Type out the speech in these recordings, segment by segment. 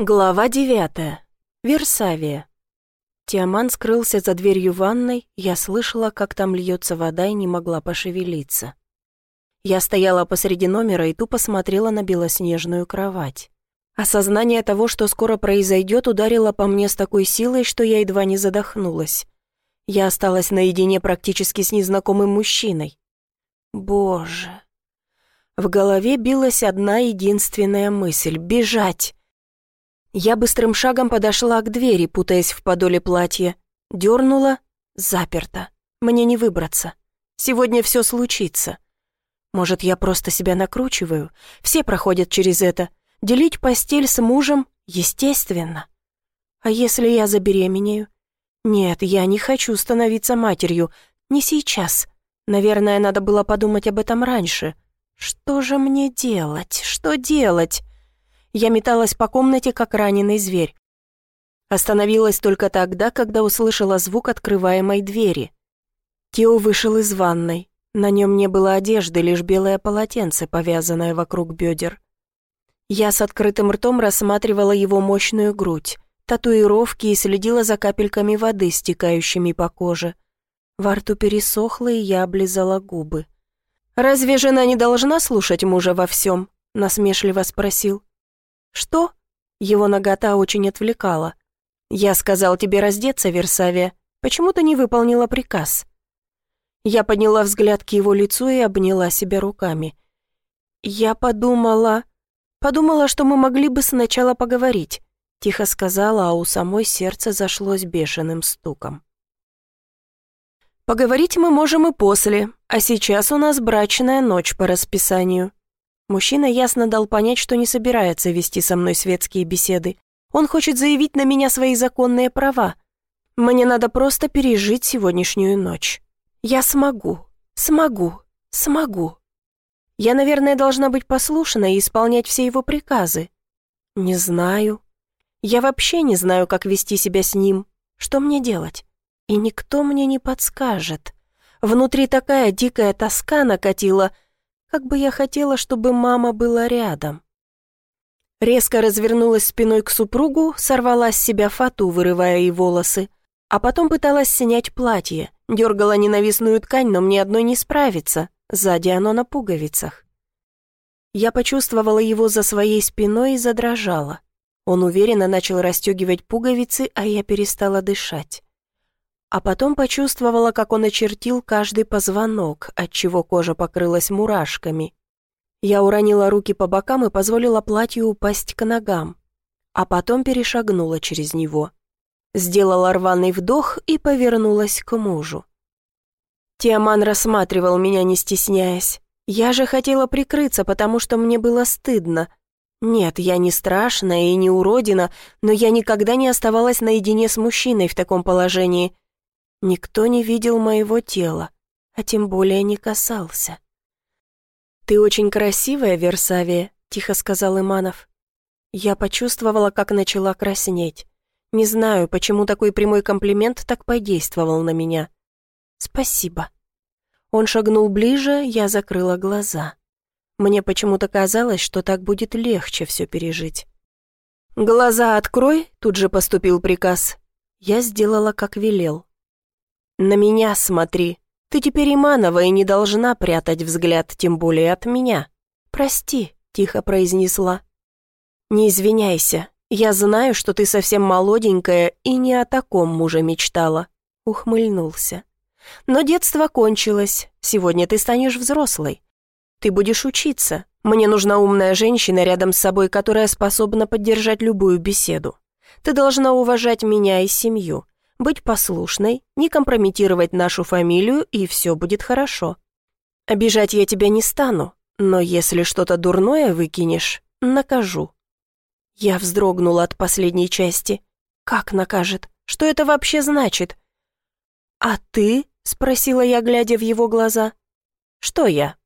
Глава девятая. Версавия. Тиаман скрылся за дверью ванной, я слышала, как там льется вода и не могла пошевелиться. Я стояла посреди номера и тупо смотрела на белоснежную кровать. Осознание того, что скоро произойдет, ударило по мне с такой силой, что я едва не задохнулась. Я осталась наедине практически с незнакомым мужчиной. Боже. В голове билась одна единственная мысль — бежать. Я быстрым шагом подошла к двери, путаясь в подоле платья. Дернула — заперто. Мне не выбраться. Сегодня все случится. Может, я просто себя накручиваю? Все проходят через это. Делить постель с мужем — естественно. А если я забеременею? Нет, я не хочу становиться матерью. Не сейчас. Наверное, надо было подумать об этом раньше. Что же мне делать? Что делать? Я металась по комнате, как раненый зверь. Остановилась только тогда, когда услышала звук открываемой двери. Тео вышел из ванной. На нем не было одежды, лишь белое полотенце, повязанное вокруг бедер. Я с открытым ртом рассматривала его мощную грудь, татуировки и следила за капельками воды, стекающими по коже. Во рту пересохло, и я облизала губы. «Разве жена не должна слушать мужа во всем?» — насмешливо спросил. «Что?» Его нагота очень отвлекала. «Я сказал тебе раздеться, Версавия. Почему ты не выполнила приказ?» Я подняла взгляд к его лицу и обняла себя руками. «Я подумала... Подумала, что мы могли бы сначала поговорить», тихо сказала, а у самой сердце зашлось бешеным стуком. «Поговорить мы можем и после, а сейчас у нас брачная ночь по расписанию. Мужчина ясно дал понять, что не собирается вести со мной светские беседы. Он хочет заявить на меня свои законные права. Мне надо просто пережить сегодняшнюю ночь. Я смогу, смогу, смогу. Я, наверное, должна быть послушна и исполнять все его приказы. Не знаю. Я вообще не знаю, как вести себя с ним. Что мне делать? И никто мне не подскажет. Внутри такая дикая тоска накатила — как бы я хотела, чтобы мама была рядом. Резко развернулась спиной к супругу, сорвала с себя фату, вырывая ей волосы, а потом пыталась снять платье, дергала ненавистную ткань, но мне одной не справиться, сзади оно на пуговицах. Я почувствовала его за своей спиной и задрожала. Он уверенно начал расстегивать пуговицы, а я перестала дышать а потом почувствовала, как он очертил каждый позвонок, отчего кожа покрылась мурашками. Я уронила руки по бокам и позволила платью упасть к ногам, а потом перешагнула через него. Сделала рваный вдох и повернулась к мужу. Тиаман рассматривал меня, не стесняясь. Я же хотела прикрыться, потому что мне было стыдно. Нет, я не страшная и не уродина, но я никогда не оставалась наедине с мужчиной в таком положении — Никто не видел моего тела, а тем более не касался. «Ты очень красивая, Версавия», — тихо сказал Иманов. Я почувствовала, как начала краснеть. Не знаю, почему такой прямой комплимент так подействовал на меня. «Спасибо». Он шагнул ближе, я закрыла глаза. Мне почему-то казалось, что так будет легче все пережить. «Глаза открой», — тут же поступил приказ. Я сделала, как велел. «На меня смотри. Ты теперь Иманова и не должна прятать взгляд, тем более от меня. Прости», — тихо произнесла. «Не извиняйся. Я знаю, что ты совсем молоденькая и не о таком муже мечтала», — ухмыльнулся. «Но детство кончилось. Сегодня ты станешь взрослой. Ты будешь учиться. Мне нужна умная женщина рядом с собой, которая способна поддержать любую беседу. Ты должна уважать меня и семью быть послушной, не компрометировать нашу фамилию, и все будет хорошо. Обижать я тебя не стану, но если что-то дурное выкинешь, накажу». Я вздрогнула от последней части. «Как накажет? Что это вообще значит?» «А ты?» — спросила я, глядя в его глаза. «Что я?»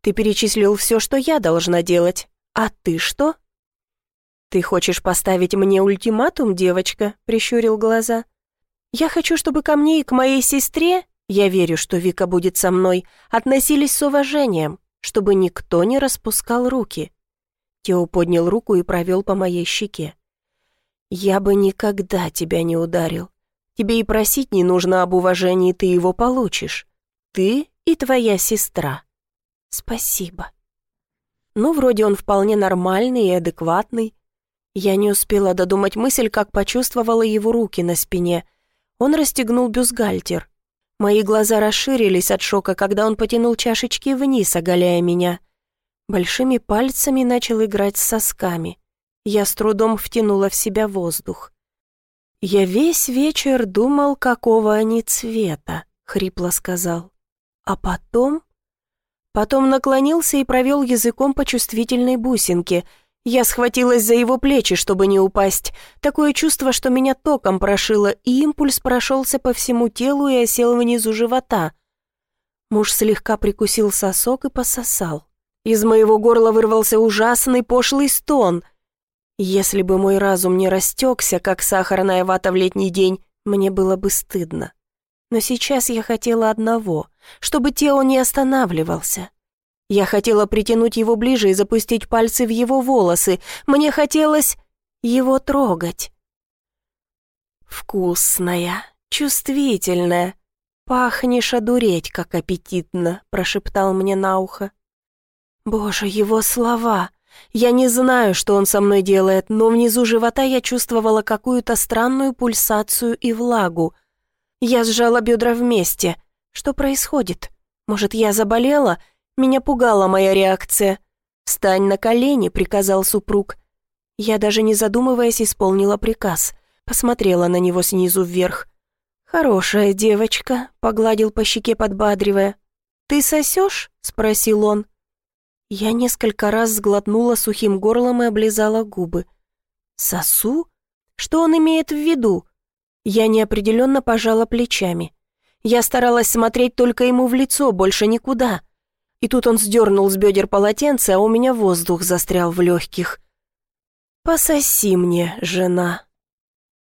«Ты перечислил все, что я должна делать. А ты что?» «Ты хочешь поставить мне ультиматум, девочка?» — прищурил глаза. Я хочу, чтобы ко мне и к моей сестре, я верю, что Вика будет со мной, относились с уважением, чтобы никто не распускал руки. Тео поднял руку и провел по моей щеке. «Я бы никогда тебя не ударил. Тебе и просить не нужно об уважении, ты его получишь. Ты и твоя сестра. Спасибо». Ну, вроде он вполне нормальный и адекватный. Я не успела додумать мысль, как почувствовала его руки на спине. Он расстегнул бюстгальтер. Мои глаза расширились от шока, когда он потянул чашечки вниз, оголяя меня. Большими пальцами начал играть с сосками. Я с трудом втянула в себя воздух. «Я весь вечер думал, какого они цвета», — хрипло сказал. «А потом...» Потом наклонился и провел языком по чувствительной бусинке. Я схватилась за его плечи, чтобы не упасть. Такое чувство, что меня током прошило, и импульс прошелся по всему телу и осел внизу живота. Муж слегка прикусил сосок и пососал. Из моего горла вырвался ужасный пошлый стон. Если бы мой разум не растекся, как сахарная вата в летний день, мне было бы стыдно. Но сейчас я хотела одного, чтобы Тео не останавливался. Я хотела притянуть его ближе и запустить пальцы в его волосы. Мне хотелось его трогать. «Вкусная, чувствительная, пахнешь одуреть, как аппетитно», прошептал мне на ухо. «Боже, его слова!» Я не знаю, что он со мной делает, но внизу живота я чувствовала какую-то странную пульсацию и влагу. Я сжала бедра вместе. Что происходит? Может, я заболела? Меня пугала моя реакция. «Встань на колени», — приказал супруг. Я даже не задумываясь исполнила приказ. Посмотрела на него снизу вверх. «Хорошая девочка», — погладил по щеке, подбадривая. «Ты сосешь?» — спросил он. Я несколько раз сглотнула сухим горлом и облизала губы. «Сосу? Что он имеет в виду?» Я неопределенно пожала плечами. Я старалась смотреть только ему в лицо, больше никуда. И тут он сдернул с бедер полотенце, а у меня воздух застрял в легких. «Пососи мне, жена»,